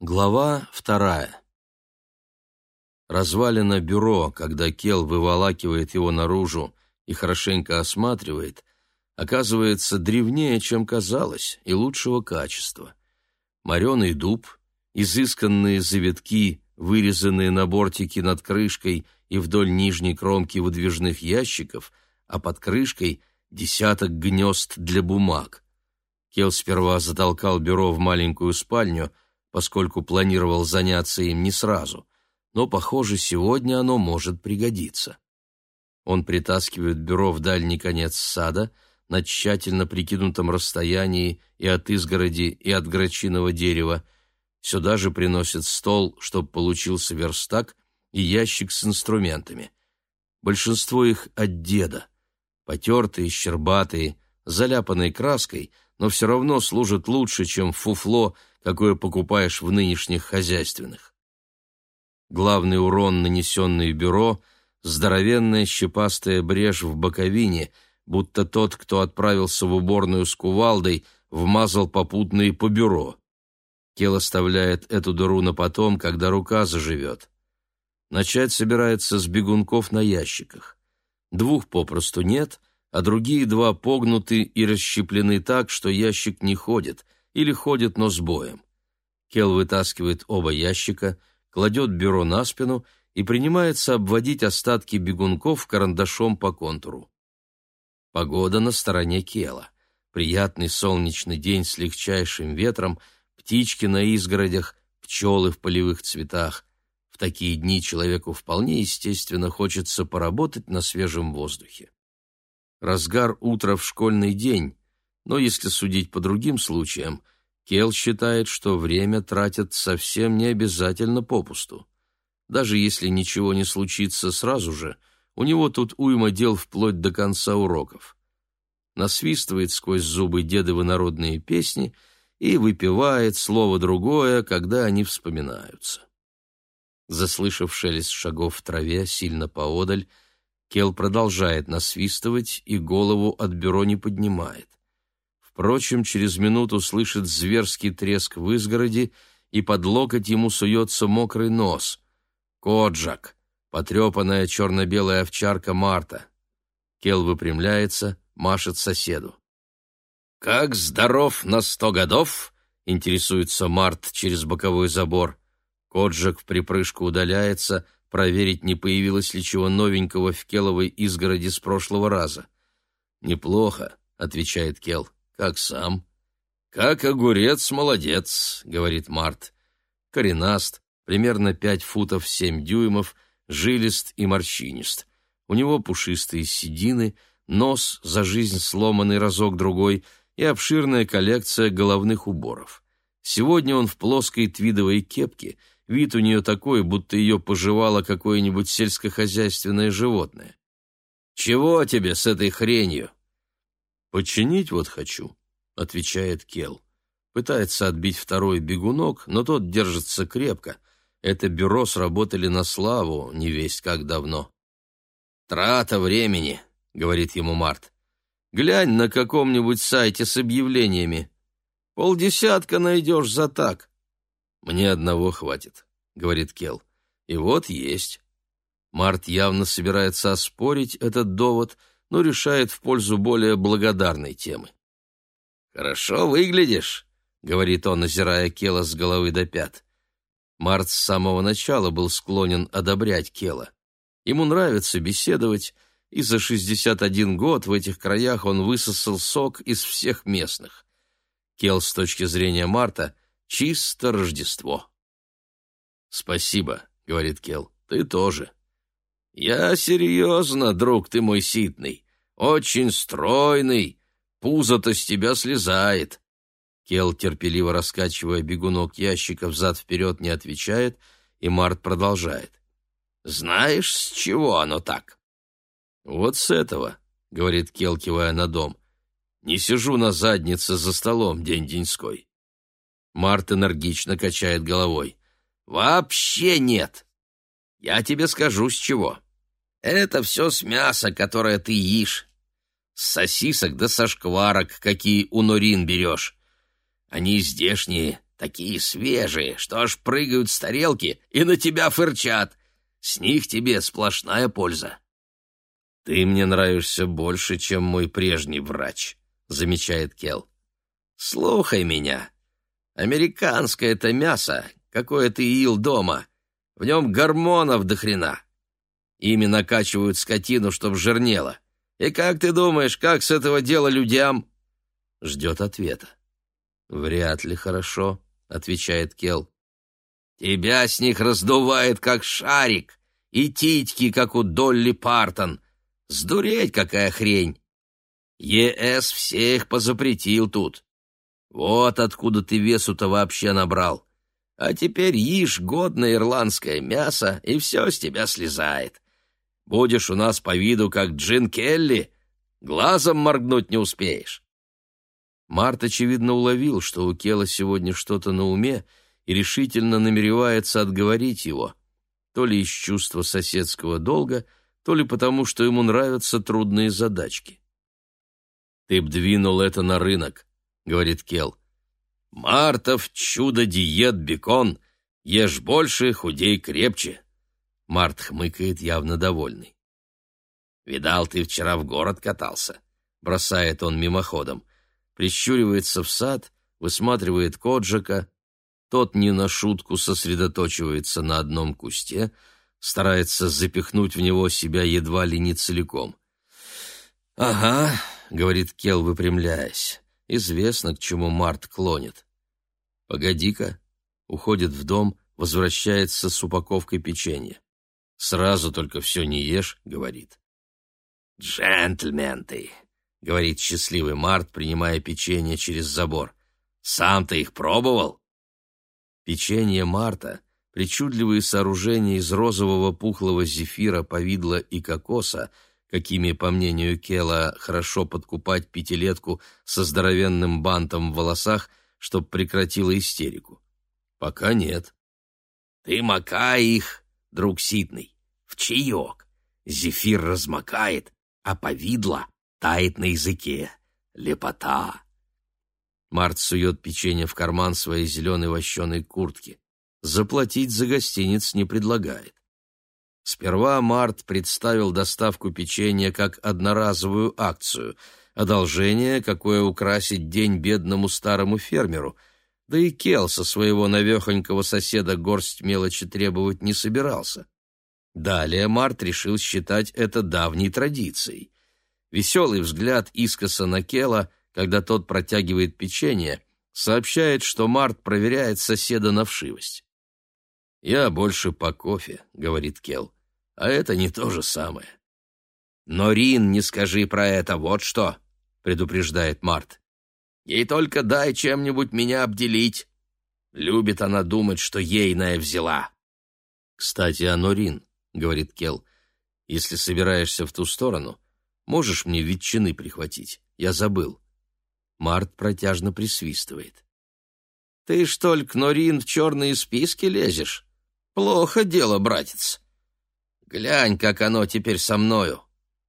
Глава вторая. Развалено бюро, когда Кел выволакивает его наружу и хорошенько осматривает, оказывается древнее, чем казалось, и лучшего качества. Мореный дуб, изысканные завитки, вырезанные на бортике над крышкой и вдоль нижней кромки выдвижных ящиков, а под крышкой десяток гнезд для бумаг. Кел сперва затолкал бюро в маленькую спальню — поскольку планировал заняться им не сразу, но, похоже, сегодня оно может пригодиться. Он притаскивает бюро в дальний конец сада на тщательно прикинутом расстоянии и от изгороди, и от грачиного дерева. Сюда же приносит стол, чтобы получился верстак и ящик с инструментами. Большинство их от деда. Потертые, щербатые, заляпанные краской, но все равно служат лучше, чем фуфло, какое покупаешь в нынешних хозяйственных. Главный урон, нанесенный бюро, здоровенная щепастая брешь в боковине, будто тот, кто отправился в уборную с кувалдой, вмазал попутно по бюро. Кел оставляет эту дыру на потом, когда рука заживет. Начать собирается с бегунков на ящиках. Двух попросту нет, а другие два погнуты и расщеплены так, что ящик не ходит — или ходит, но с боем. Кел вытаскивает оба ящика, кладет бюро на спину и принимается обводить остатки бегунков карандашом по контуру. Погода на стороне Кела. Приятный солнечный день с легчайшим ветром, птички на изгородях, пчелы в полевых цветах. В такие дни человеку вполне естественно хочется поработать на свежем воздухе. Разгар утра в школьный день, но если судить по другим случаям, Кел считает, что время тратят совсем не обязательно попусту. Даже если ничего не случится сразу же, у него тут уйма дел вплоть до конца уроков. Насвистывает сквозь зубы дедовы народные песни и выпивает слово другое, когда они вспоминаются. Заслышав шелест шагов в траве сильно поодаль, Кел продолжает насвистывать и голову от бюро не поднимает. Впрочем, через минуту слышит зверский треск в изгороди, и под локоть ему суется мокрый нос. Коджак, потрепанная черно-белая овчарка Марта. Кел выпрямляется, машет соседу. «Как здоров на сто годов?» — интересуется Март через боковой забор. Коджак в припрыжку удаляется, проверить, не появилось ли чего новенького в Келовой изгороди с прошлого раза. «Неплохо», — отвечает Кел. Как сам? Как огурец, молодец, говорит Март. Коренаст, примерно пять футов семь дюймов, жилист и морщинист. У него пушистые седины, нос за жизнь сломанный разок-другой и обширная коллекция головных уборов. Сегодня он в плоской твидовой кепке, вид у нее такой, будто ее пожевало какое-нибудь сельскохозяйственное животное. «Чего тебе с этой хренью?» «Починить вот хочу», — отвечает Кел. Пытается отбить второй бегунок, но тот держится крепко. Это бюро сработали на славу, не весть как давно. «Трата времени», — говорит ему Март. «Глянь на каком-нибудь сайте с объявлениями. Полдесятка найдешь за так». «Мне одного хватит», — говорит Кел. «И вот есть». Март явно собирается оспорить этот довод — но решает в пользу более благодарной темы. «Хорошо выглядишь», — говорит он, озирая Кела с головы до пят. Март с самого начала был склонен одобрять Кела. Ему нравится беседовать, и за 61 год в этих краях он высосал сок из всех местных. Кел с точки зрения Марта чисто Рождество. «Спасибо», — говорит Кел, — «ты тоже». «Я серьезно, друг ты мой ситный. Очень стройный. Пузо-то с тебя слезает». Кел, терпеливо раскачивая бегунок ящика взад-вперед, не отвечает, и Март продолжает. «Знаешь, с чего оно так?» «Вот с этого», — говорит Кел, кивая на дом. «Не сижу на заднице за столом день-деньской». Март энергично качает головой. «Вообще нет. Я тебе скажу, с чего. Это все с мяса, которое ты ешь. С сосисок да со шкварок, какие у норин берешь. Они здешние, такие свежие, что аж прыгают с тарелки и на тебя фырчат. С них тебе сплошная польза. Ты мне нравишься больше, чем мой прежний врач, замечает Кел. Слухай меня. Американское это мясо, какое ты ел дома. В нем гормонов до хрена. Ими накачивают скотину, чтоб жирнела. И как ты думаешь, как с этого дела людям? Ждет ответа. Вряд ли хорошо, отвечает Кел. Тебя с них раздувает, как шарик, и титьки, как у Долли Партон. Сдуреть, какая хрень! ЕС всех позапретил тут. Вот откуда ты весу-то вообще набрал. А теперь ешь годное ирландское мясо, и все с тебя слезает. Будешь у нас по виду, как Джин Келли, глазом моргнуть не успеешь. Март, очевидно, уловил, что у Кела сегодня что-то на уме, и решительно намеревается отговорить его, то ли из чувства соседского долга, то ли потому, что ему нравятся трудные задачки. «Ты б двинул это на рынок», — говорит Кел. «Мартов чудо-диет бекон, ешь больше, худей крепче». Март хмыкает, явно довольный. «Видал, ты вчера в город катался?» — бросает он мимоходом. Прищуривается в сад, высматривает Коджика. Тот не на шутку сосредоточивается на одном кусте, старается запихнуть в него себя едва ли не целиком. «Ага», — говорит Кел, выпрямляясь, — «известно, к чему Март клонит». «Погоди-ка», — уходит в дом, возвращается с упаковкой печенья. Сразу только все не ешь, говорит. Джентльмен говорит счастливый Март, принимая печенье через забор. Сам ты их пробовал? Печенье Марта — причудливые сооружения из розового пухлого зефира, повидла и кокоса, какими, по мнению Кела, хорошо подкупать пятилетку со здоровенным бантом в волосах, чтоб прекратила истерику. Пока нет. Ты макай их, друг Ситный, в чаек. Зефир размокает, а повидло тает на языке. Лепота. Март сует печенье в карман своей зеленой вощеной куртки. Заплатить за гостиниц не предлагает. Сперва Март представил доставку печенья как одноразовую акцию, одолжение, какое украсить день бедному старому фермеру — да и Кел со своего навехонького соседа горсть мелочи требовать не собирался. Далее Март решил считать это давней традицией. Веселый взгляд искоса на Кела, когда тот протягивает печенье, сообщает, что Март проверяет соседа на вшивость. «Я больше по кофе», — говорит Кел, — «а это не то же самое». «Но, Рин, не скажи про это, вот что», — предупреждает Март. Ей только дай чем-нибудь меня обделить. Любит она думать, что ейная взяла. Кстати, о Норин, говорит Кел. Если собираешься в ту сторону, можешь мне ветчины прихватить? Я забыл. Март протяжно присвистывает. Ты что ли к Норин в черные списки лезешь? Плохо дело, братец. Глянь, как оно теперь со мною.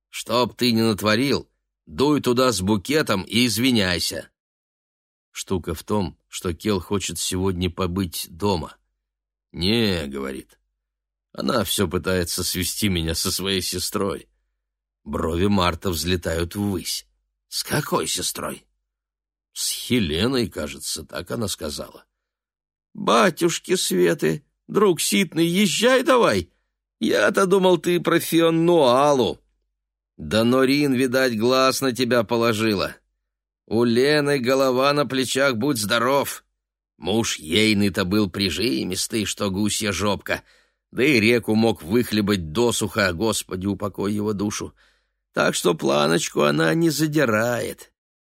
Чтоб ты не натворил, дуй туда с букетом и извиняйся. Штука в том, что Кел хочет сегодня побыть дома. «Не», — говорит, — «она все пытается свести меня со своей сестрой». Брови Марта взлетают ввысь. «С какой сестрой?» «С Хеленой, кажется, так она сказала». «Батюшки Светы, друг Ситный, езжай давай! Я-то думал, ты про Фионнуалу!» «Да Норин, видать, глаз на тебя положила. У Лены голова на плечах, будь здоров. Муж ейный-то был прижимистый, что гусья жопка, да и реку мог выхлебать досуха, Господи, упокой его душу. Так что планочку она не задирает.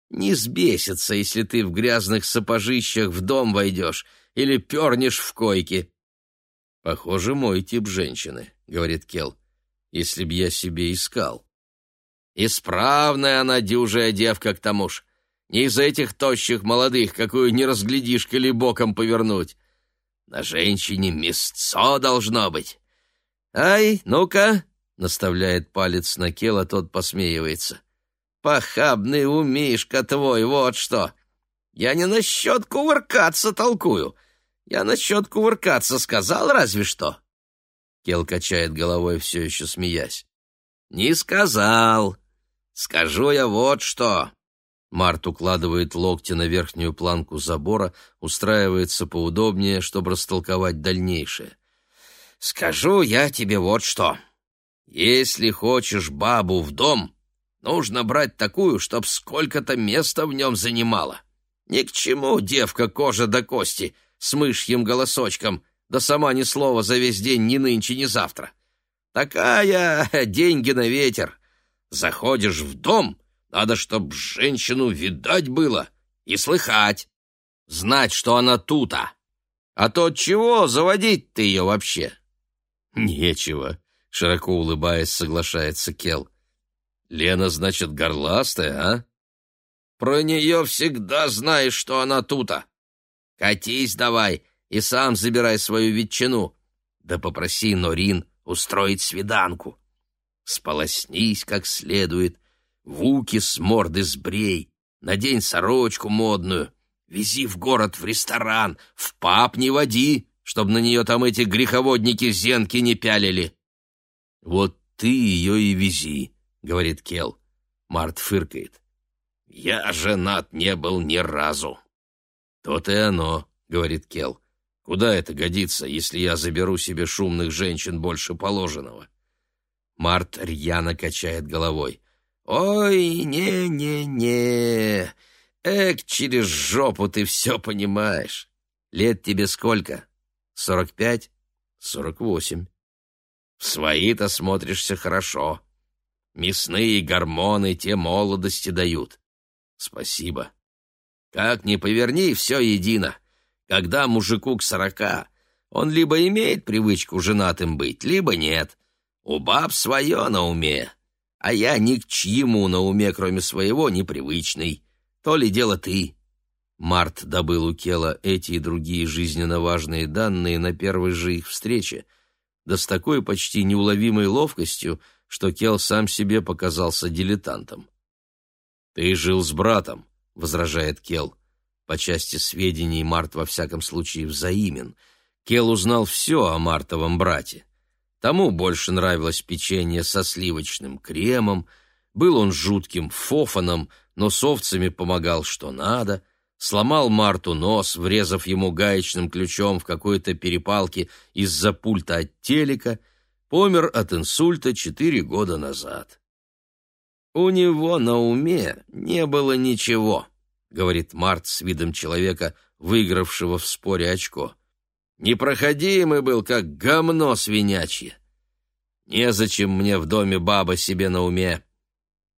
Не сбесится, если ты в грязных сапожищах в дом войдешь или пернешь в койке. — Похоже, мой тип женщины, — говорит Кел, — если б я себе искал. Исправная она дюжая девка к тому ж. Из этих тощих молодых, какую не разглядишь, коли боком повернуть. На женщине мясцо должно быть. «Ай, ну-ка!» — наставляет палец на Кела, тот посмеивается. «Похабный умишка твой, вот что! Я не насчет кувыркаться толкую. Я насчет кувыркаться сказал разве что. Кел качает головой, все еще смеясь. «Не сказал. Скажу я вот что». Март укладывает локти на верхнюю планку забора, устраивается поудобнее, чтобы растолковать дальнейшее. «Скажу я тебе вот что. Если хочешь бабу в дом, нужно брать такую, чтоб сколько-то места в нем занимала. Ни к чему девка кожа до кости с мышьим голосочком, да сама ни слова за весь день ни нынче, ни завтра. Такая деньги на ветер. Заходишь в дом, надо, чтоб женщину видать было и слыхать, знать, что она тута. А то чего заводить ты ее вообще? Нечего, широко улыбаясь, соглашается Кел. Лена, значит, горластая, а? Про нее всегда знаешь, что она тута. Катись давай, и сам забирай свою ветчину. Да попроси Норин устроить свиданку. Сполоснись как следует, вуки с морды сбрей, надень сорочку модную, вези в город в ресторан, в пап не води, чтобы на нее там эти греховодники зенки не пялили. — Вот ты ее и вези, — говорит Кел. Март фыркает. — Я женат не был ни разу. — То-то и оно, — говорит Кел. Куда это годится, если я заберу себе шумных женщин больше положенного? Март рьяно качает головой. Ой, не-не-не. Эк, через жопу ты все понимаешь. Лет тебе сколько? Сорок пять? Сорок восемь. В свои-то смотришься хорошо. Мясные гормоны те молодости дают. Спасибо. Как ни поверни, все едино. Когда мужику к сорока, он либо имеет привычку женатым быть, либо нет. У баб свое на уме, а я ни к чьему на уме, кроме своего, непривычный. То ли дело ты. Март добыл у Кела эти и другие жизненно важные данные на первой же их встрече, да с такой почти неуловимой ловкостью, что Кел сам себе показался дилетантом. «Ты жил с братом», — возражает Кел. По части сведений Март во всяком случае взаимен. Кел узнал все о Мартовом брате. Тому больше нравилось печенье со сливочным кремом, был он жутким фофаном, но с овцами помогал что надо, сломал Марту нос, врезав ему гаечным ключом в какой-то перепалке из-за пульта от телека, помер от инсульта четыре года назад. У него на уме не было ничего говорит Март с видом человека, выигравшего в споре очко. Непроходимый был, как гомно свинячье. Незачем мне в доме баба себе на уме.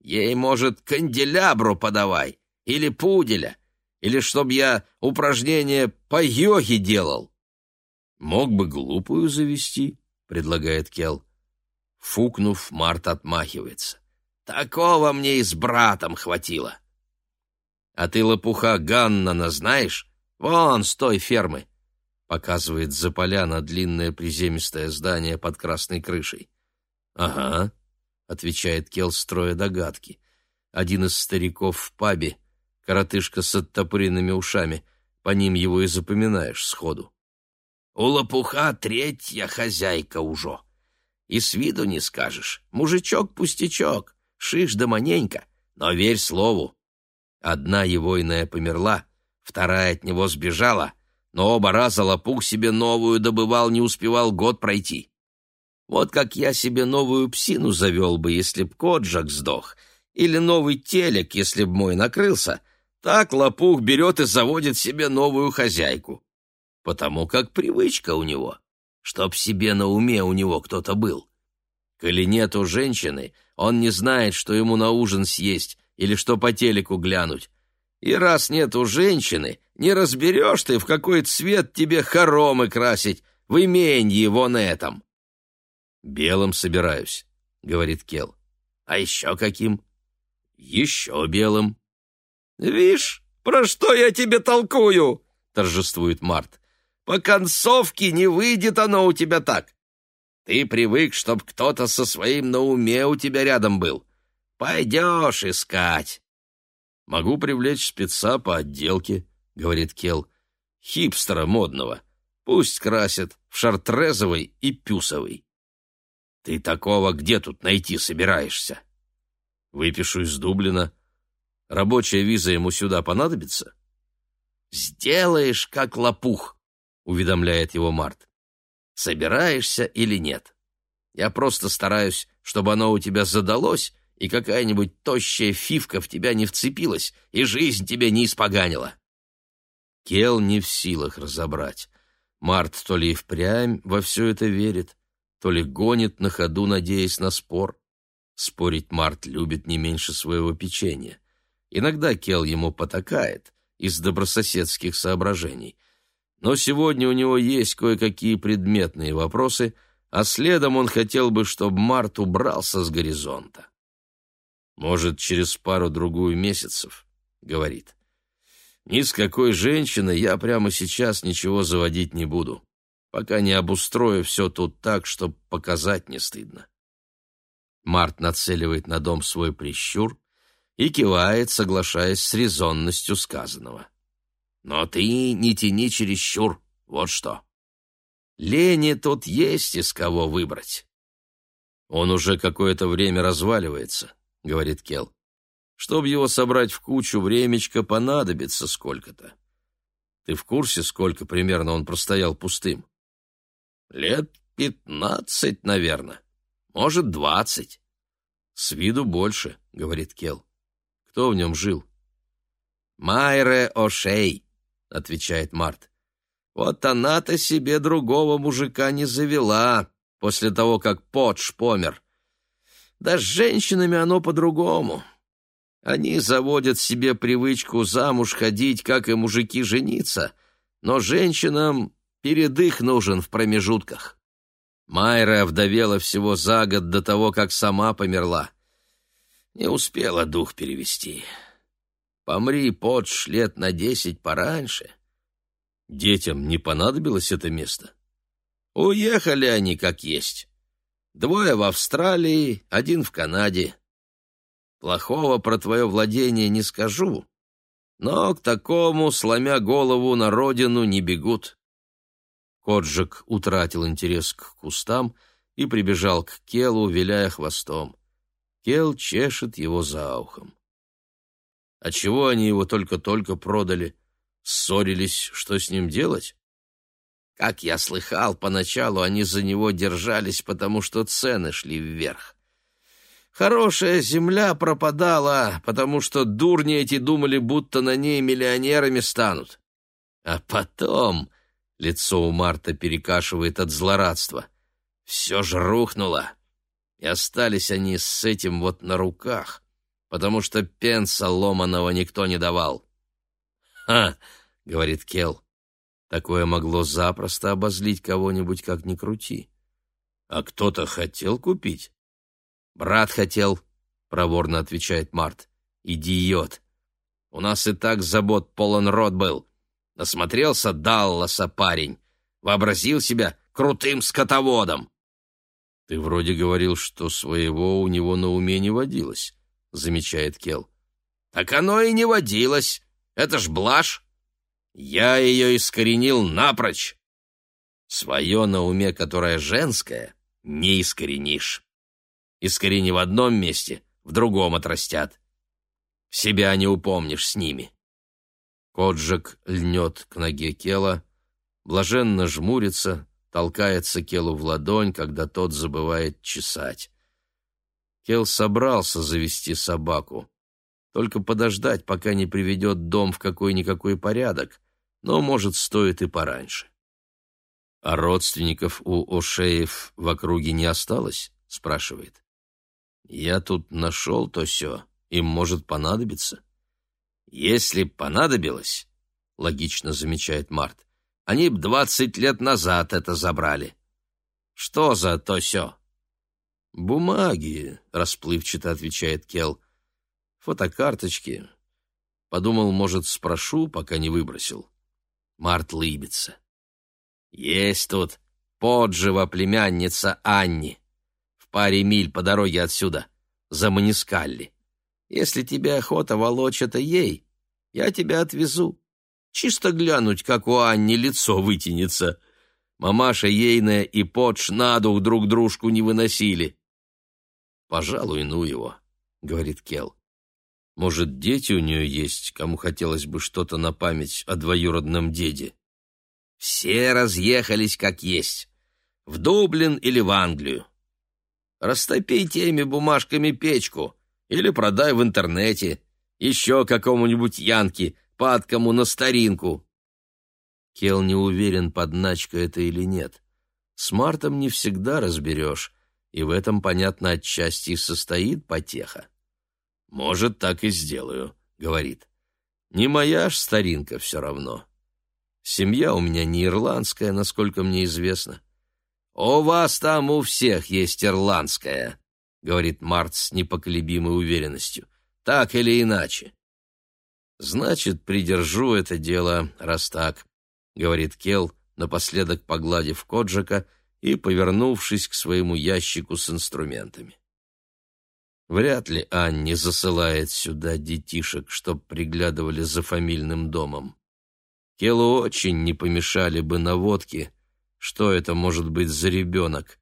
Ей, может, канделябру подавай, или пуделя, или чтоб я упражнения по йоге делал. Мог бы глупую завести, предлагает Кел. Фукнув, Март отмахивается. Такого мне и с братом хватило. А ты лопуха Ганнана знаешь? Вон с той фермы. Показывает за поляна длинное приземистое здание под красной крышей. Ага, отвечает Кел, строя догадки. Один из стариков в пабе, коротышка с оттопыренными ушами, по ним его и запоминаешь сходу. У лопуха третья хозяйка уже. И с виду не скажешь. Мужичок-пустячок, шиш да маненько, но верь слову, Одна его иная померла, вторая от него сбежала, но оба раза лопух себе новую добывал, не успевал год пройти. Вот как я себе новую псину завел бы, если б Коджак сдох, или новый телек, если б мой накрылся, так лопух берет и заводит себе новую хозяйку. Потому как привычка у него, чтоб себе на уме у него кто-то был. Коли нету женщины, он не знает, что ему на ужин съесть, или что по телеку глянуть. И раз нету женщины, не разберешь ты, в какой цвет тебе хоромы красить, в именье вон этом. «Белым собираюсь», — говорит Кел. «А еще каким?» «Еще белым». «Вишь, про что я тебе толкую?» — торжествует Март. «По концовке не выйдет оно у тебя так. Ты привык, чтоб кто-то со своим на уме у тебя рядом был. Пойдешь искать. Могу привлечь спеца по отделке, говорит Кел, хипстера модного. Пусть красят в шартрезовый и пюсовый. Ты такого где тут найти собираешься? Выпишу из Дублина. Рабочая виза ему сюда понадобится? Сделаешь, как лопух, уведомляет его Март. Собираешься или нет? Я просто стараюсь, чтобы оно у тебя задалось, и какая-нибудь тощая фивка в тебя не вцепилась, и жизнь тебе не испоганила. Кел не в силах разобрать. Март то ли и впрямь во все это верит, то ли гонит на ходу, надеясь на спор. Спорить Март любит не меньше своего печенья. Иногда Кел ему потакает из добрососедских соображений. Но сегодня у него есть кое-какие предметные вопросы, а следом он хотел бы, чтобы Март убрался с горизонта. «Может, через пару-другую месяцев», — говорит. «Ни с какой женщиной я прямо сейчас ничего заводить не буду, пока не обустрою все тут так, чтобы показать не стыдно». Март нацеливает на дом свой прищур и кивает, соглашаясь с резонностью сказанного. «Но ты не тяни чересчур, вот что. Лене тут есть из кого выбрать». Он уже какое-то время разваливается, — говорит Кел. «Чтоб его собрать в кучу, времечко понадобится сколько-то. Ты в курсе, сколько примерно он простоял пустым?» «Лет пятнадцать, наверное. Может, двадцать». «С виду больше», — говорит Кел. «Кто в нем жил?» «Майре О'Шей», — отвечает Март. «Вот она-то себе другого мужика не завела после того, как Подж помер. Да с женщинами оно по-другому. Они заводят себе привычку замуж ходить, как и мужики жениться, но женщинам передых нужен в промежутках. Майра вдовела всего за год до того, как сама померла. Не успела дух перевести. Помри, Подж, лет на десять пораньше. Детям не понадобилось это место. Уехали они как есть. Двое в Австралии, один в Канаде. Плохого про твое владение не скажу, но к такому, сломя голову на родину, не бегут. Коджик утратил интерес к кустам и прибежал к Келу, виляя хвостом. Кел чешет его за ухом. А чего они его только-только продали? Ссорились, что с ним делать? Как я слыхал, поначалу они за него держались, потому что цены шли вверх. Хорошая земля пропадала, потому что дурни эти думали, будто на ней миллионерами станут. А потом лицо у Марта перекашивает от злорадства. Все же рухнуло, и остались они с этим вот на руках, потому что пенса ломаного никто не давал. «Ха!» — говорит Келл. Такое могло запросто обозлить кого-нибудь, как ни крути. А кто-то хотел купить? Брат хотел, проворно отвечает Март. Идиот. У нас и так забот полон рот был. Насмотрелся Далласа парень. Вообразил себя крутым скотоводом. Ты вроде говорил, что своего у него на уме не водилось, замечает Кел. Так оно и не водилось. Это ж блажь. Я ее искоренил напрочь. Свое на уме, которое женское, не искоренишь. Искорени в одном месте, в другом отрастят. Себя не упомнишь с ними. Коджик льнет к ноге Кела, блаженно жмурится, толкается Келу в ладонь, когда тот забывает чесать. Кел собрался завести собаку, только подождать, пока не приведет дом в какой-никакой порядок, но, может, стоит и пораньше. «А родственников у Ошеев в округе не осталось?» — спрашивает. «Я тут нашел то все, им может понадобиться». «Если понадобилось», — логично замечает Март, — «они б двадцать лет назад это забрали». «Что за то все?» «Бумаги», — расплывчато отвечает Кел. «Фотокарточки». Подумал, может, спрошу, пока не выбросил. Март лыбится. Есть тут поджива племянница Анни. В паре миль по дороге отсюда, за Манискалли. Если тебе охота волочь это ей, я тебя отвезу. Чисто глянуть, как у Анни лицо вытянется. Мамаша ейная и Подж на дух друг дружку не выносили. «Пожалуй, ну его», — говорит Кел. «Может, дети у нее есть, кому хотелось бы что-то на память о двоюродном деде?» «Все разъехались как есть. В Дублин или в Англию. Растопи теми бумажками печку или продай в интернете. Еще какому-нибудь Янке, падкому на старинку». Кел не уверен, подначка это или нет. С Мартом не всегда разберешь, и в этом, понятно, отчасти и состоит потеха. «Может, так и сделаю», — говорит. «Не моя ж старинка все равно. Семья у меня не ирландская, насколько мне известно». «У вас там у всех есть ирландская», — говорит Март с непоколебимой уверенностью. «Так или иначе». «Значит, придержу это дело, раз так», — говорит Кел, напоследок погладив Коджика и повернувшись к своему ящику с инструментами. Вряд ли Анни засылает сюда детишек, чтоб приглядывали за фамильным домом. Келу очень не помешали бы наводки, что это может быть за ребенок.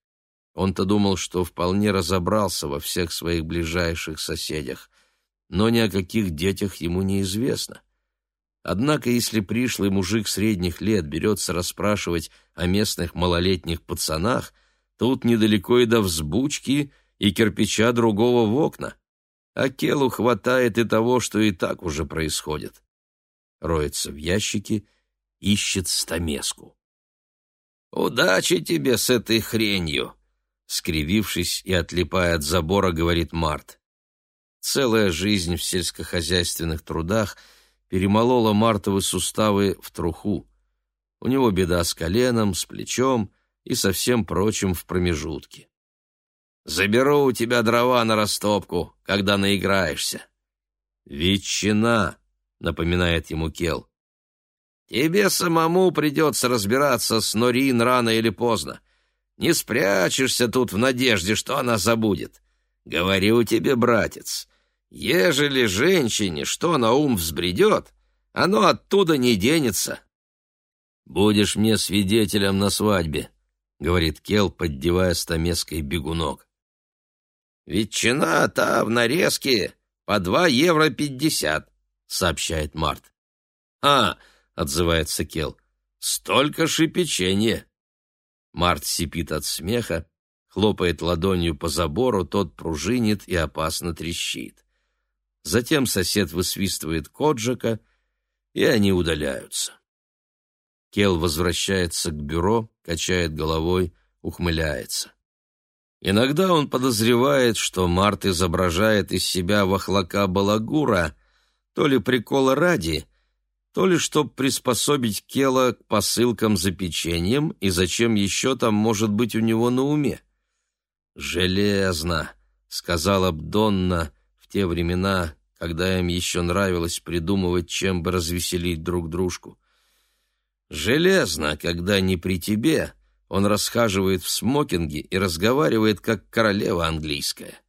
Он-то думал, что вполне разобрался во всех своих ближайших соседях, но ни о каких детях ему неизвестно. Однако, если пришлый мужик средних лет берется расспрашивать о местных малолетних пацанах, тут недалеко и до взбучки и кирпича другого в окна. А Келу хватает и того, что и так уже происходит. Роется в ящике, ищет стамеску. «Удачи тебе с этой хренью!» Скривившись и отлипая от забора, говорит Март. Целая жизнь в сельскохозяйственных трудах — перемолола мартовы суставы в труху. У него беда с коленом, с плечом и со всем прочим в промежутке. «Заберу у тебя дрова на растопку, когда наиграешься». «Ветчина», — напоминает ему Кел. «Тебе самому придется разбираться с Норин рано или поздно. Не спрячешься тут в надежде, что она забудет. Говорю тебе, братец, Ежели женщине что на ум взбредет, оно оттуда не денется. «Будешь мне свидетелем на свадьбе», — говорит Кел, поддевая стамеской бегунок. «Ветчина та в нарезке по два евро пятьдесят», — сообщает Март. «А», — отзывается Кел, — «столько же печенья». Март сипит от смеха, хлопает ладонью по забору, тот пружинит и опасно трещит. Затем сосед высвистывает Коджака, и они удаляются. Кел возвращается к бюро, качает головой, ухмыляется. Иногда он подозревает, что Март изображает из себя вахлака балагура, то ли прикола ради, то ли чтоб приспособить Кела к посылкам за печеньем и зачем еще там может быть у него на уме. «Железно», — сказала Бдонна, те времена, когда им еще нравилось придумывать, чем бы развеселить друг дружку. Железно, когда не при тебе, он расхаживает в смокинге и разговаривает, как королева английская.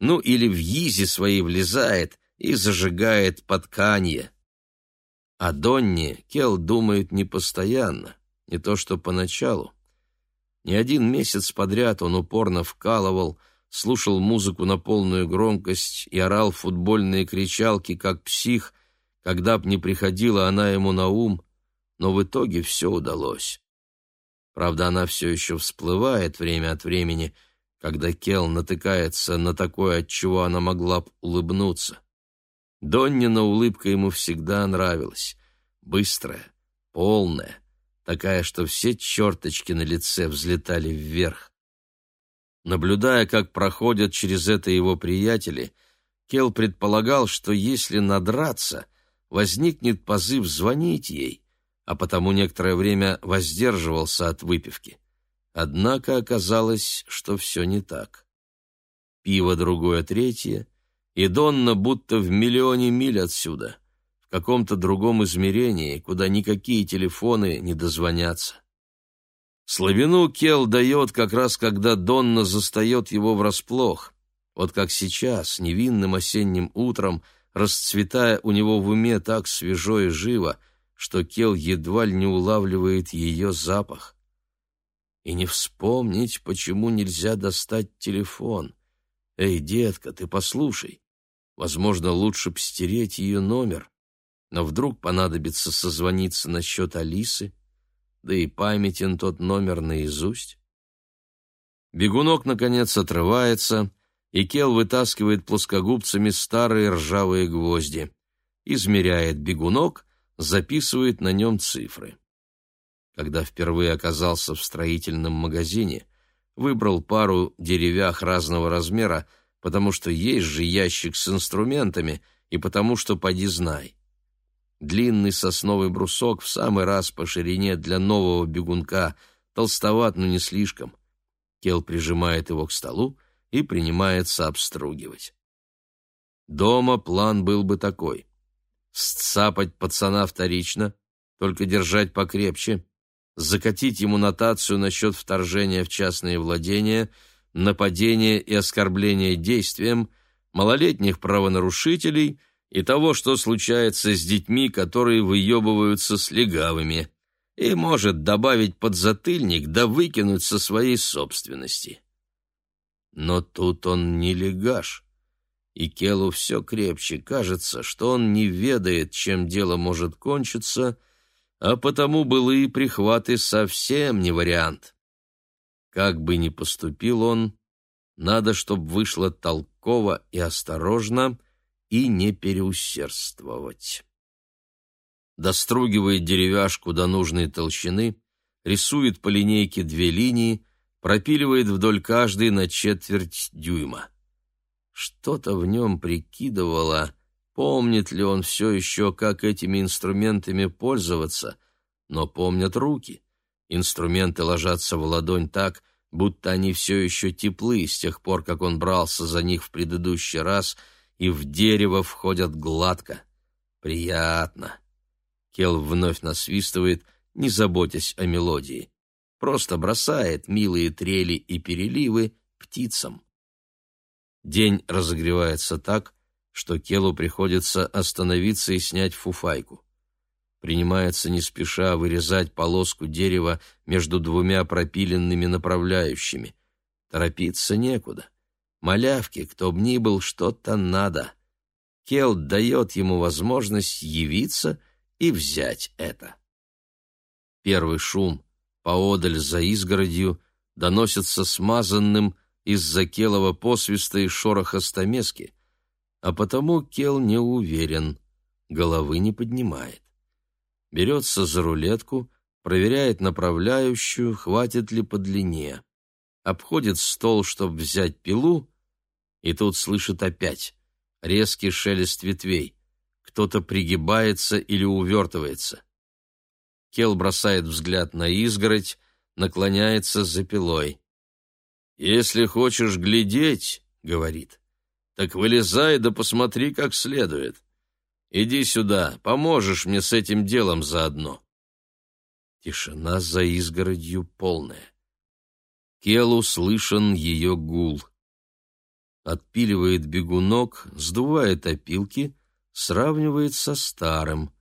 Ну, или в yizi свои влезает и зажигает подканье. О Донне Кел думает не постоянно, не то что поначалу. Не один месяц подряд он упорно вкалывал — слушал музыку на полную громкость и орал футбольные кричалки, как псих, когда б не приходила она ему на ум, но в итоге все удалось. Правда, она все еще всплывает время от времени, когда Кел натыкается на такое, от чего она могла б улыбнуться. Доннина улыбка ему всегда нравилась. Быстрая, полная, такая, что все черточки на лице взлетали вверх. Наблюдая, как проходят через это его приятели, Кел предполагал, что если надраться, возникнет позыв звонить ей, а потому некоторое время воздерживался от выпивки. Однако оказалось, что все не так. Пиво другое третье, и Донна будто в миллионе миль отсюда, в каком-то другом измерении, куда никакие телефоны не дозвонятся. Славину Кел дает как раз, когда Донна застает его врасплох, Вот как сейчас, невинным осенним утром, расцветая у него в уме так свежо и живо, что Кел едва ли не улавливает ее запах. И не вспомнить, почему нельзя достать телефон. Эй, детка, ты послушай. Возможно, лучше б стереть ее номер. Но вдруг понадобится созвониться насчет Алисы, да и памятен тот номер наизусть. Бегунок, наконец, отрывается, и Кел вытаскивает плоскогубцами старые ржавые гвозди. Измеряет бегунок, записывает на нем цифры. Когда впервые оказался в строительном магазине, выбрал пару деревях разного размера, потому что есть же ящик с инструментами и потому что поди знай. Длинный сосновый брусок в самый раз по ширине для нового бегунка, толстоват, но не слишком. Кел прижимает его к столу и принимается обстругивать. Дома план был бы такой. Сцапать пацана вторично, только держать покрепче, закатить ему нотацию насчет вторжения в частные владения, нападения и оскорбления действием, малолетних правонарушителей — и того, что случается с детьми, которые выебываются с легавыми, и может добавить подзатыльник да выкинуть со своей собственности. Но тут он не легаш, и Келу все крепче кажется, что он не ведает, чем дело может кончиться, а потому былые прихваты совсем не вариант. Как бы ни поступил он, надо, чтобы вышло толково и осторожно — и не переусердствовать. Достругивает деревяшку до нужной толщины, рисует по линейке две линии, пропиливает вдоль каждой на четверть дюйма. Что-то в нем прикидывало, помнит ли он все еще, как этими инструментами пользоваться, но помнят руки. Инструменты ложатся в ладонь так, будто они все еще теплы с тех пор, как он брался за них в предыдущий раз — и в дерево входят гладко. Приятно. Кел вновь насвистывает, не заботясь о мелодии. Просто бросает милые трели и переливы птицам. День разогревается так, что Келу приходится остановиться и снять фуфайку. Принимается не спеша вырезать полоску дерева между двумя пропиленными направляющими. Торопиться некуда. Малявке, кто б ни был, что-то надо. Кел дает ему возможность явиться и взять это. Первый шум поодаль за изгородью доносится смазанным из-за Келова посвиста и шороха стамески, а потому Кел не уверен, головы не поднимает. Берется за рулетку, проверяет направляющую, хватит ли по длине. Обходит стол, чтобы взять пилу, и тут слышит опять резкий шелест ветвей. Кто-то пригибается или увертывается. Кел бросает взгляд на изгородь, наклоняется за пилой. «Если хочешь глядеть, — говорит, — так вылезай да посмотри как следует. Иди сюда, поможешь мне с этим делом заодно». Тишина за изгородью полная. Келу слышен ее гул отпиливает бегунок, сдувает опилки, сравнивает со старым,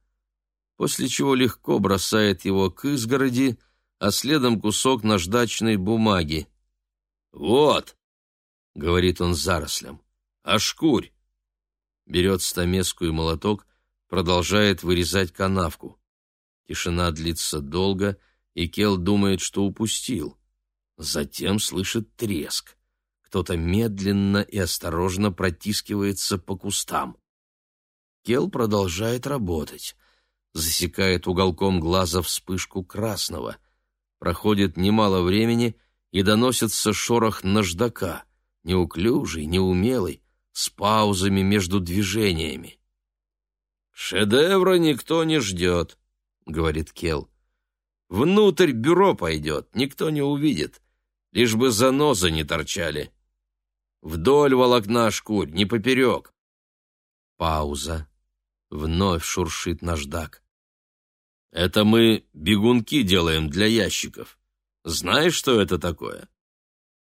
после чего легко бросает его к изгороди, а следом кусок наждачной бумаги. «Вот!» — говорит он зарослям. «Ошкурь!» Берет стамеску и молоток, продолжает вырезать канавку. Тишина длится долго, и Кел думает, что упустил. Затем слышит треск. Кто-то медленно и осторожно протискивается по кустам. Кел продолжает работать. Засекает уголком глаза вспышку красного. Проходит немало времени, и доносится шорох наждака, неуклюжий, неумелый, с паузами между движениями. «Шедевра никто не ждет», — говорит Кел. «Внутрь бюро пойдет, никто не увидит, лишь бы занозы не торчали». Вдоль волокна шкурь, не поперек. Пауза. Вновь шуршит наждак. Это мы бегунки делаем для ящиков. Знаешь, что это такое?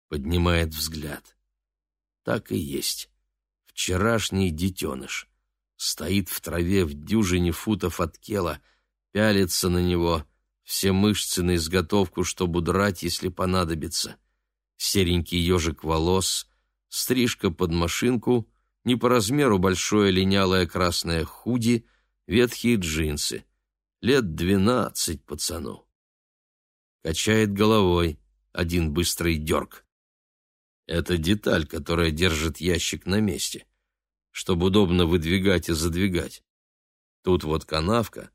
Поднимает взгляд. Так и есть. Вчерашний детеныш. Стоит в траве в дюжине футов от кела, пялится на него, все мышцы на изготовку, чтобы драть, если понадобится. Серенький ежик волос, стрижка под машинку, не по размеру большое линялое красное худи, ветхие джинсы. Лет двенадцать пацану. Качает головой, один быстрый дерг. Это деталь, которая держит ящик на месте, чтобы удобно выдвигать и задвигать. Тут вот канавка,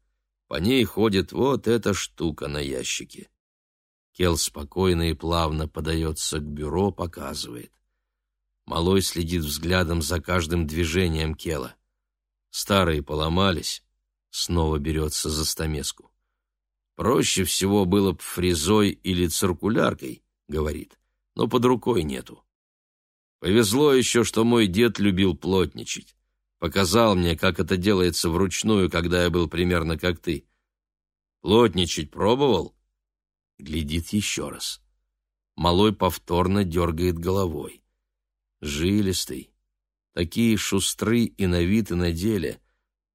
по ней ходит вот эта штука на ящике. Кел спокойно и плавно подается к бюро, показывает. Малой следит взглядом за каждым движением Кела. Старые поломались, снова берется за стамеску. Проще всего было б фрезой или циркуляркой, говорит, но под рукой нету. Повезло еще, что мой дед любил плотничать. Показал мне, как это делается вручную, когда я был примерно как ты. Плотничать пробовал? Глядит еще раз. Малой повторно дергает головой. Жилистый. Такие шустры и на вид, и на деле,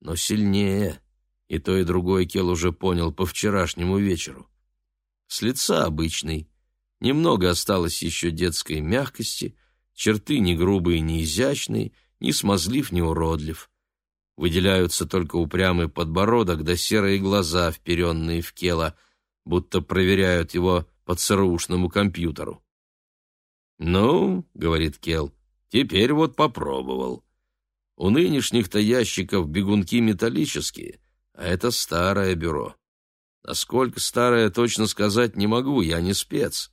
но сильнее. И то, и другое Кел уже понял по вчерашнему вечеру. С лица обычный. Немного осталось еще детской мягкости — черты не грубые, не изящные, ни смазлив, ни уродлив. Выделяются только упрямый подбородок да серые глаза, вперенные в кело, будто проверяют его по ЦРУшному компьютеру. «Ну, — говорит Кел, — теперь вот попробовал. У нынешних-то ящиков бегунки металлические, а это старое бюро. Насколько старое, точно сказать не могу, я не спец.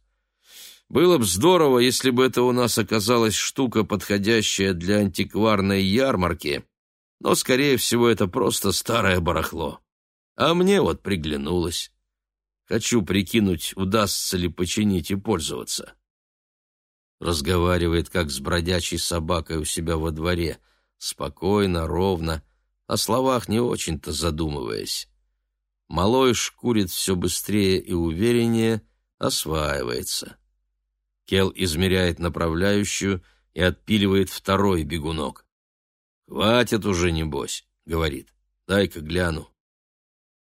Было бы здорово, если бы это у нас оказалась штука, подходящая для антикварной ярмарки, но, скорее всего, это просто старое барахло. А мне вот приглянулось. Хочу прикинуть, удастся ли починить и пользоваться. Разговаривает, как с бродячей собакой у себя во дворе, спокойно, ровно, о словах не очень-то задумываясь. Малой шкурит все быстрее и увереннее, осваивается. Кел измеряет направляющую и отпиливает второй бегунок. «Хватит уже, небось», — говорит. «Дай-ка гляну».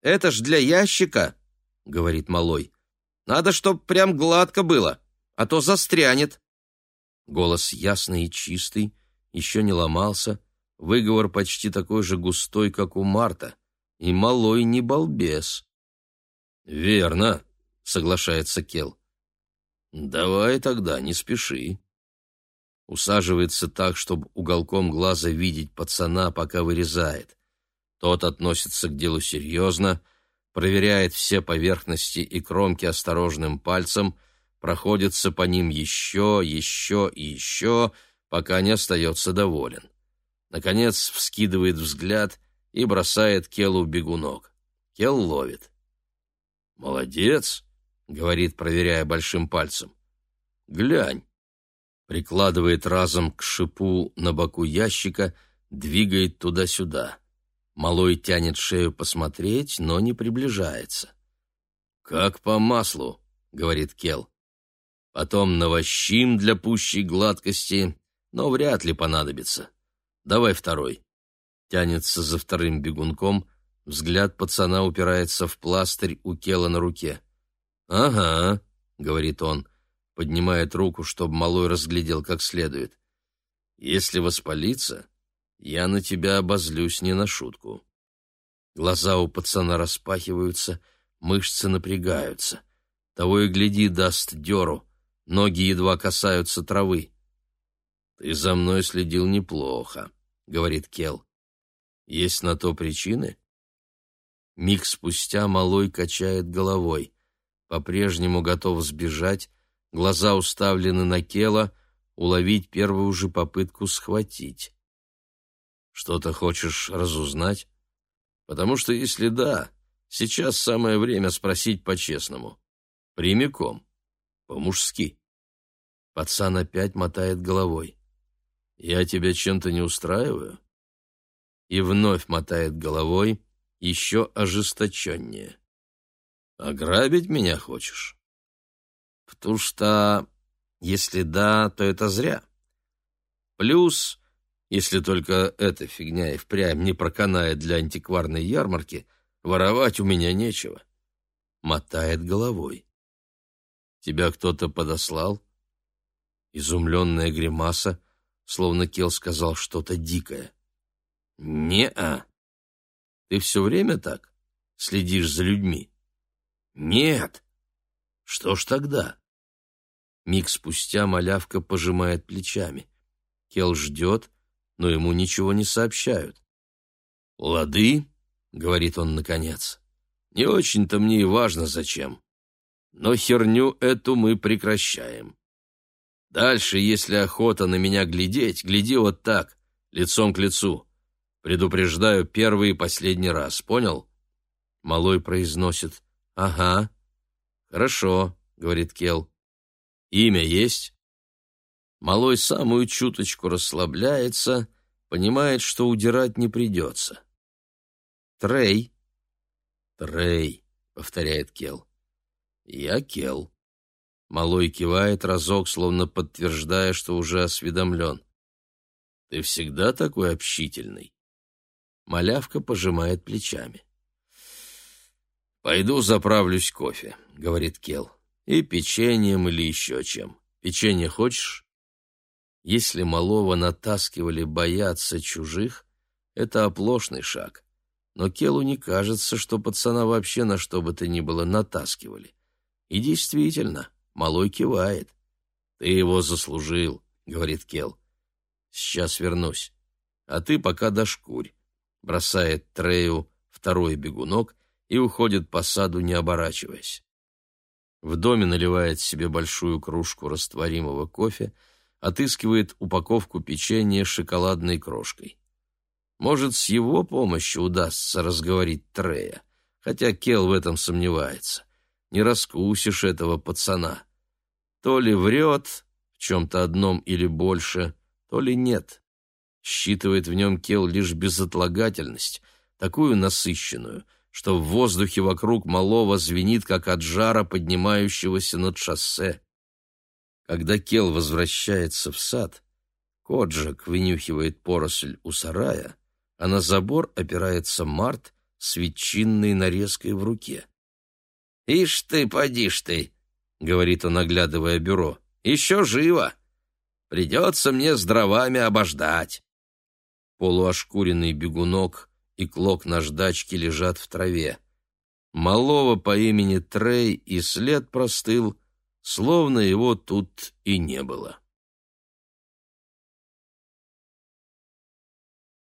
«Это ж для ящика», — говорит малой. «Надо, чтоб прям гладко было, а то застрянет». Голос ясный и чистый, еще не ломался, выговор почти такой же густой, как у Марта, и малой не балбес. «Верно», — соглашается Кел. «Давай тогда, не спеши». Усаживается так, чтобы уголком глаза видеть пацана, пока вырезает. Тот относится к делу серьезно, проверяет все поверхности и кромки осторожным пальцем, проходится по ним еще, еще и еще, пока не остается доволен. Наконец вскидывает взгляд и бросает Келу бегунок. Кел ловит. «Молодец!» говорит, проверяя большим пальцем. Глянь. Прикладывает разом к шипу на боку ящика, двигает туда-сюда. Малой тянет шею посмотреть, но не приближается. Как по маслу, говорит Кел. Потом навощим для пущей гладкости, но вряд ли понадобится. Давай второй. Тянется за вторым бегунком, взгляд пацана упирается в пластырь у Кела на руке. «Ага», — говорит он, поднимает руку, чтобы малой разглядел как следует. «Если воспалиться, я на тебя обозлюсь не на шутку». Глаза у пацана распахиваются, мышцы напрягаются. Того и гляди, даст дёру, ноги едва касаются травы. «Ты за мной следил неплохо», — говорит Кел. «Есть на то причины?» Миг спустя малой качает головой по-прежнему готов сбежать, глаза уставлены на Кела, уловить первую же попытку схватить. Что-то хочешь разузнать? Потому что если да, сейчас самое время спросить по-честному. Прямиком, по-мужски. Пацан опять мотает головой. Я тебя чем-то не устраиваю? И вновь мотает головой, еще ожесточеннее. Ограбить меня хочешь? Потому что, если да, то это зря. Плюс, если только эта фигня и впрямь не проканает для антикварной ярмарки, воровать у меня нечего. Мотает головой. Тебя кто-то подослал? Изумленная гримаса, словно Кел сказал что-то дикое. «Не-а. Ты все время так? Следишь за людьми?» «Нет». «Что ж тогда?» Миг спустя малявка пожимает плечами. Кел ждет, но ему ничего не сообщают. «Лады», — говорит он наконец, — «не очень-то мне и важно зачем. Но херню эту мы прекращаем. Дальше, если охота на меня глядеть, гляди вот так, лицом к лицу. Предупреждаю первый и последний раз, понял?» Малой произносит «Ага». «Хорошо», — говорит Кел. «Имя есть?» Малой самую чуточку расслабляется, понимает, что удирать не придется. «Трей». «Трей», — повторяет Кел. «Я Кел». Малой кивает разок, словно подтверждая, что уже осведомлен. «Ты всегда такой общительный?» Малявка пожимает плечами. «Пойду заправлюсь кофе», — говорит Кел. «И печеньем или еще чем. Печенье хочешь?» Если малого натаскивали бояться чужих, это оплошный шаг. Но Келу не кажется, что пацана вообще на что бы то ни было натаскивали. И действительно, малой кивает. «Ты его заслужил», — говорит Кел. «Сейчас вернусь. А ты пока дошкурь», — бросает Трею второй бегунок и уходит по саду, не оборачиваясь. В доме наливает себе большую кружку растворимого кофе, отыскивает упаковку печенья с шоколадной крошкой. Может, с его помощью удастся разговорить Трея, хотя Кел в этом сомневается. Не раскусишь этого пацана. То ли врет в чем-то одном или больше, то ли нет. Считывает в нем Кел лишь безотлагательность, такую насыщенную, что в воздухе вокруг малого звенит, как от жара, поднимающегося над шоссе. Когда Кел возвращается в сад, Коджак вынюхивает поросль у сарая, а на забор опирается Март с ветчинной нарезкой в руке. «Ишь ты, подишь ты!» — говорит он, оглядывая бюро. «Еще живо! Придется мне с дровами обождать!» Полуошкуренный бегунок и клок наждачки лежат в траве. Малого по имени Трей и след простыл — словно его тут и не было.